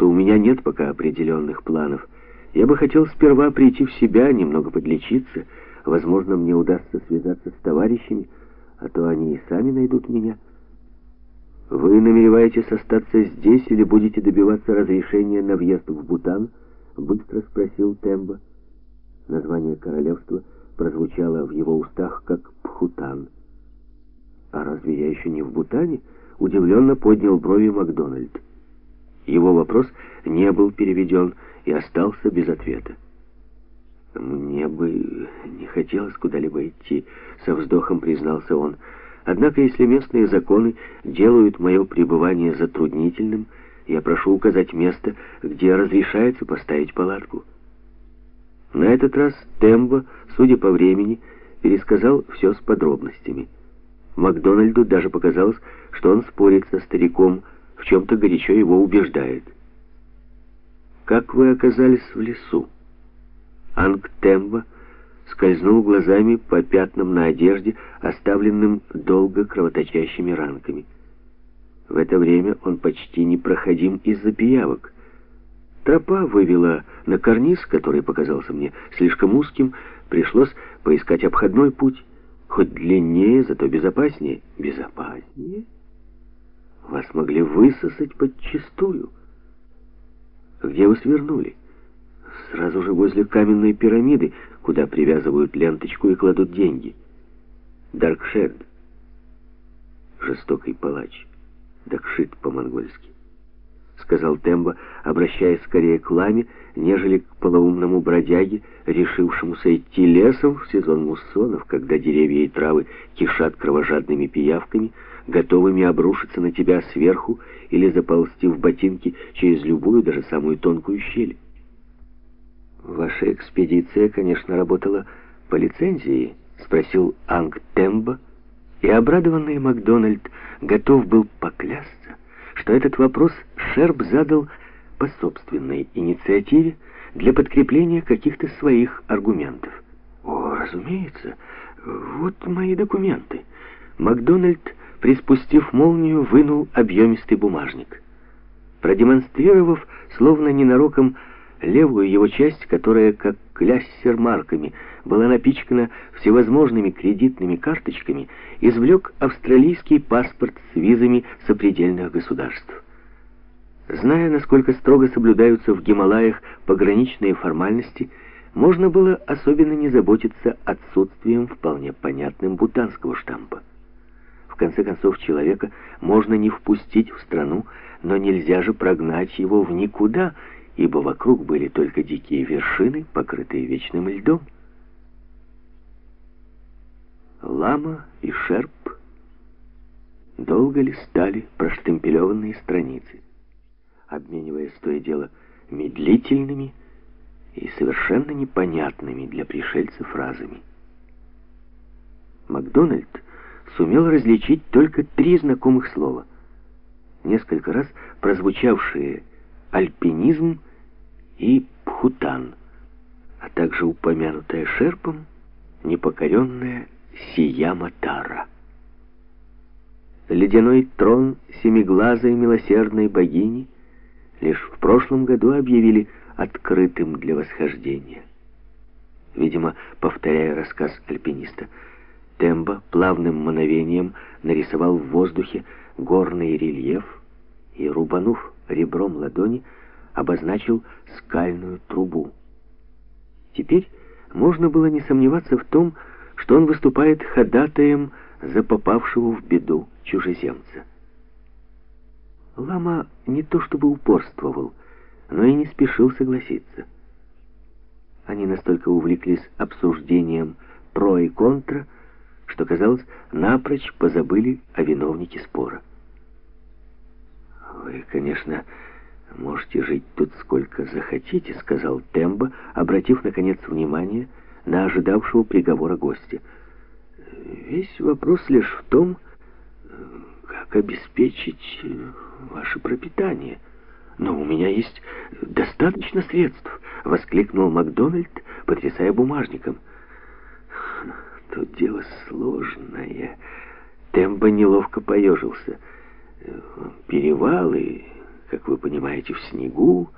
что у меня нет пока определенных планов. Я бы хотел сперва прийти в себя, немного подлечиться. Возможно, мне удастся связаться с товарищами, а то они и сами найдут меня. Вы намереваетесь остаться здесь или будете добиваться разрешения на въезд в Бутан? Быстро спросил Темба. Название королевства прозвучало в его устах как Пхутан. «А разве я еще не в Бутане?» Удивленно поднял брови Макдональд. Его вопрос не был переведен и остался без ответа. «Мне бы не хотелось куда-либо идти», — со вздохом признался он. «Однако, если местные законы делают мое пребывание затруднительным, я прошу указать место, где разрешается поставить палатку». На этот раз Тембо, судя по времени, пересказал все с подробностями. Макдональду даже показалось, что он спорит со стариком, в чем-то горячо его убеждает. «Как вы оказались в лесу?» Ангтемба скользнул глазами по пятнам на одежде, оставленным долго кровоточащими ранками. В это время он почти непроходим из-за пиявок. Тропа вывела на карниз, который показался мне слишком узким, пришлось поискать обходной путь, хоть длиннее, зато безопаснее. Безопаснее? Вас могли высосать подчистую. Где вы свернули? Сразу же возле каменной пирамиды, куда привязывают ленточку и кладут деньги. Даркшед. Жестокий палач. Дакшит по-монгольски. Сказал Тембо, обращаясь скорее к ламе, нежели к полоумному бродяге, решившемуся идти лесом в сезон муссонов, когда деревья и травы кишат кровожадными пиявками, готовыми обрушиться на тебя сверху или заползти в ботинки через любую, даже самую тонкую щель. «Ваша экспедиция, конечно, работала по лицензии?» — спросил Анг Тембо, и обрадованный Макдональд готов был поклясться, что этот вопрос Шерб задал по собственной инициативе для подкрепления каких-то своих аргументов. «О, разумеется, вот мои документы». Макдональд, приспустив молнию, вынул объемистый бумажник. Продемонстрировав, словно ненароком, левую его часть, которая, как кляссер марками, была напичкана всевозможными кредитными карточками, извлек австралийский паспорт с визами сопредельных государств. Зная, насколько строго соблюдаются в Гималаях пограничные формальности, можно было особенно не заботиться отсутствием вполне понятным бутанского штампа. В конце концов, человека можно не впустить в страну, но нельзя же прогнать его в никуда, ибо вокруг были только дикие вершины, покрытые вечным льдом. Лама и Шерп долго листали проштемпелеванные страницы, обмениваясь то и дело медлительными и совершенно непонятными для пришельцев фразами. Макдональд сумел различить только три знакомых слова, несколько раз прозвучавшие «альпинизм» и Пхутан, а также упомянутая Шерпом непокоренная Сияматара. Ледяной трон семиглазой милосердной богини лишь в прошлом году объявили открытым для восхождения. Видимо, повторяя рассказ альпиниста, Тембо плавным мановением нарисовал в воздухе горный рельеф и, рубанув ребром ладони, обозначил скальную трубу. Теперь можно было не сомневаться в том, что он выступает ходатаем за попавшего в беду чужеземца. Лама не то чтобы упорствовал, но и не спешил согласиться. Они настолько увлеклись обсуждением про и контра, что, казалось, напрочь позабыли о виновнике спора. «Вы, конечно, можете жить тут сколько захотите», — сказал Тембо, обратив, наконец, внимание на ожидавшего приговора гостя. «Весь вопрос лишь в том, как обеспечить ваше пропитание. Но у меня есть достаточно средств», — воскликнул Макдональд, потрясая бумажником. «Тут дело сложное». Тембо неловко поежился. «Перевалы, как вы понимаете, в снегу,